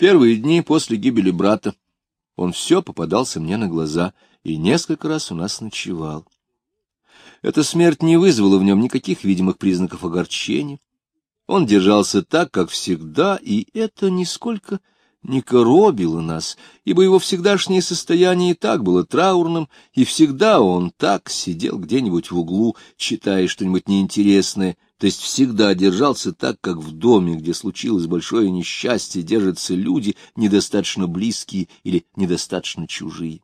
первые дни после гибели брата он все попадался мне на глаза и несколько раз у нас ночевал. Эта смерть не вызвала в нем никаких видимых признаков огорчения. Он держался так, как всегда, и это нисколько не коробило нас, ибо его всегдашнее состояние и так было траурным, и всегда он так сидел где-нибудь в углу, читая что-нибудь неинтересное, то есть всегда держался так, как в доме, где случилось большое несчастье, держатся люди, недостаточно близкие или недостаточно чужие.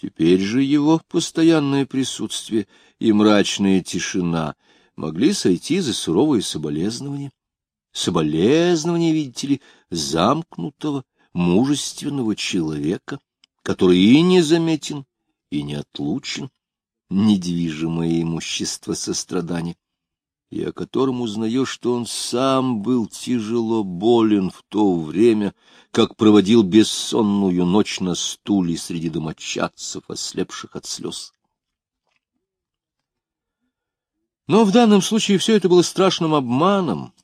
Теперь же его постоянное присутствие и мрачная тишина могли сойти за суровые соболезнования. Соболезнования, видите ли, замкнутого, мужественного человека, который и не заметен, и не отлучен, недвижимое имущество сострадания, и о котором узнаешь, что он сам был тяжело болен в то время, как проводил бессонную ночь на стуле среди домочадцев, ослепших от слез. Но в данном случае все это было страшным обманом,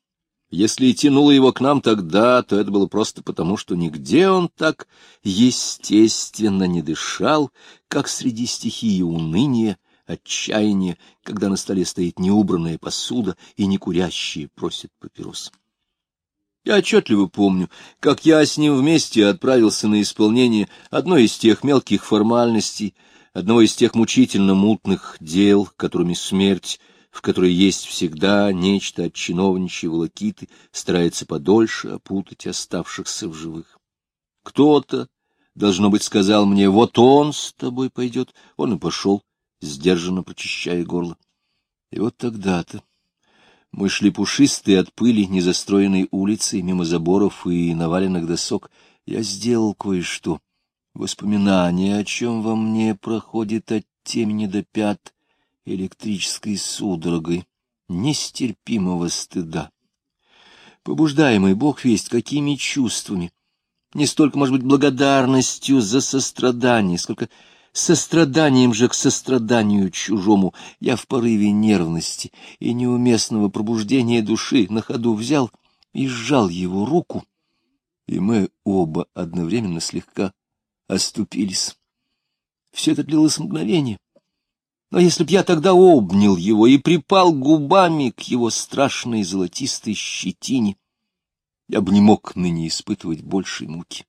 если и тянуло его к нам тогда, то это было просто потому, что нигде он так естественно не дышал, как среди стихии уныния, отчаяния, когда на столе стоит неубранная посуда и некурящие просят папирос. Я отчетливо помню, как я с ним вместе отправился на исполнение одной из тех мелких формальностей, одного из тех мучительно мутных дел, которыми смерть в которой есть всегда нечто от чиновничьей волокиты, старается подольше опутать оставшихся в живых. Кто-то, должно быть, сказал мне, вот он с тобой пойдет, он и пошел, сдержанно прочищая горло. И вот тогда-то мы шли пушистые от пыли незастроенной улицы, мимо заборов и наваленных досок. Я сделал кое-что. Воспоминание, о чем во мне проходит от темени до пят, электрической судорогой нестерпимого стыда. Побуждаемый Бог весть какими чувствами, не столько, может быть, благодарностью за сострадание, сколько состраданием же к состраданию чужому, я в порыве нервности и неуместного пробуждения души на ходу взял и сжал его руку, и мы оба одновременно слегка оступились. Все это длилось мгновение. Но если б я тогда обнял его и припал губами к его страшной золотистой щетине, я бы не мог ныне испытывать большей муки.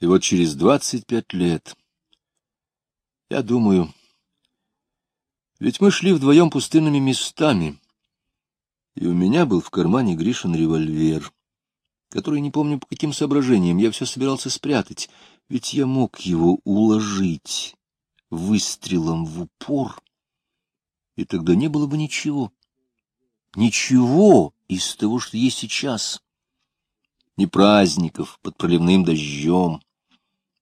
И вот через двадцать пять лет, я думаю, ведь мы шли вдвоем пустынными местами, и у меня был в кармане Гришин револьвер, который, не помню по каким соображениям, я все собирался спрятать, ведь я мог его уложить выстрелом в упор, и тогда не было бы ничего. Ничего из того, что есть сейчас. Ни праздников под проливным дождем,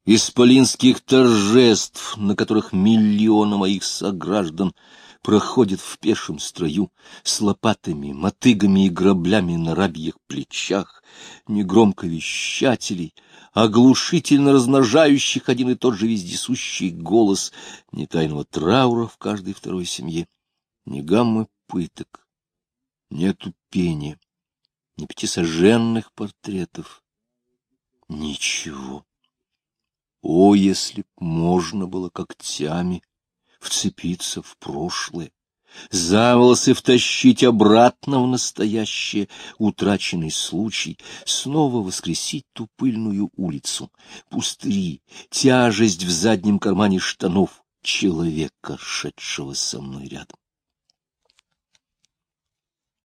исполинских торжеств, на которых миллионы моих сограждан проходят в пешем строю с лопатами, мотыгами и граблями на рабьих плечах, негромко вещателей — оглушительно размножающих один и тот же вездесущий голос, ни тайного траура в каждой второй семье, ни гаммы пыток, ни пения, ни пятисоженных портретов, ничего. О, если б можно было когтями вцепиться в прошлое, за волосы втащить обратно в настоящее, утраченный случай, снова воскресить ту пыльную улицу, пустыри, тяжесть в заднем кармане штанов человека, шедшего со мной рядом.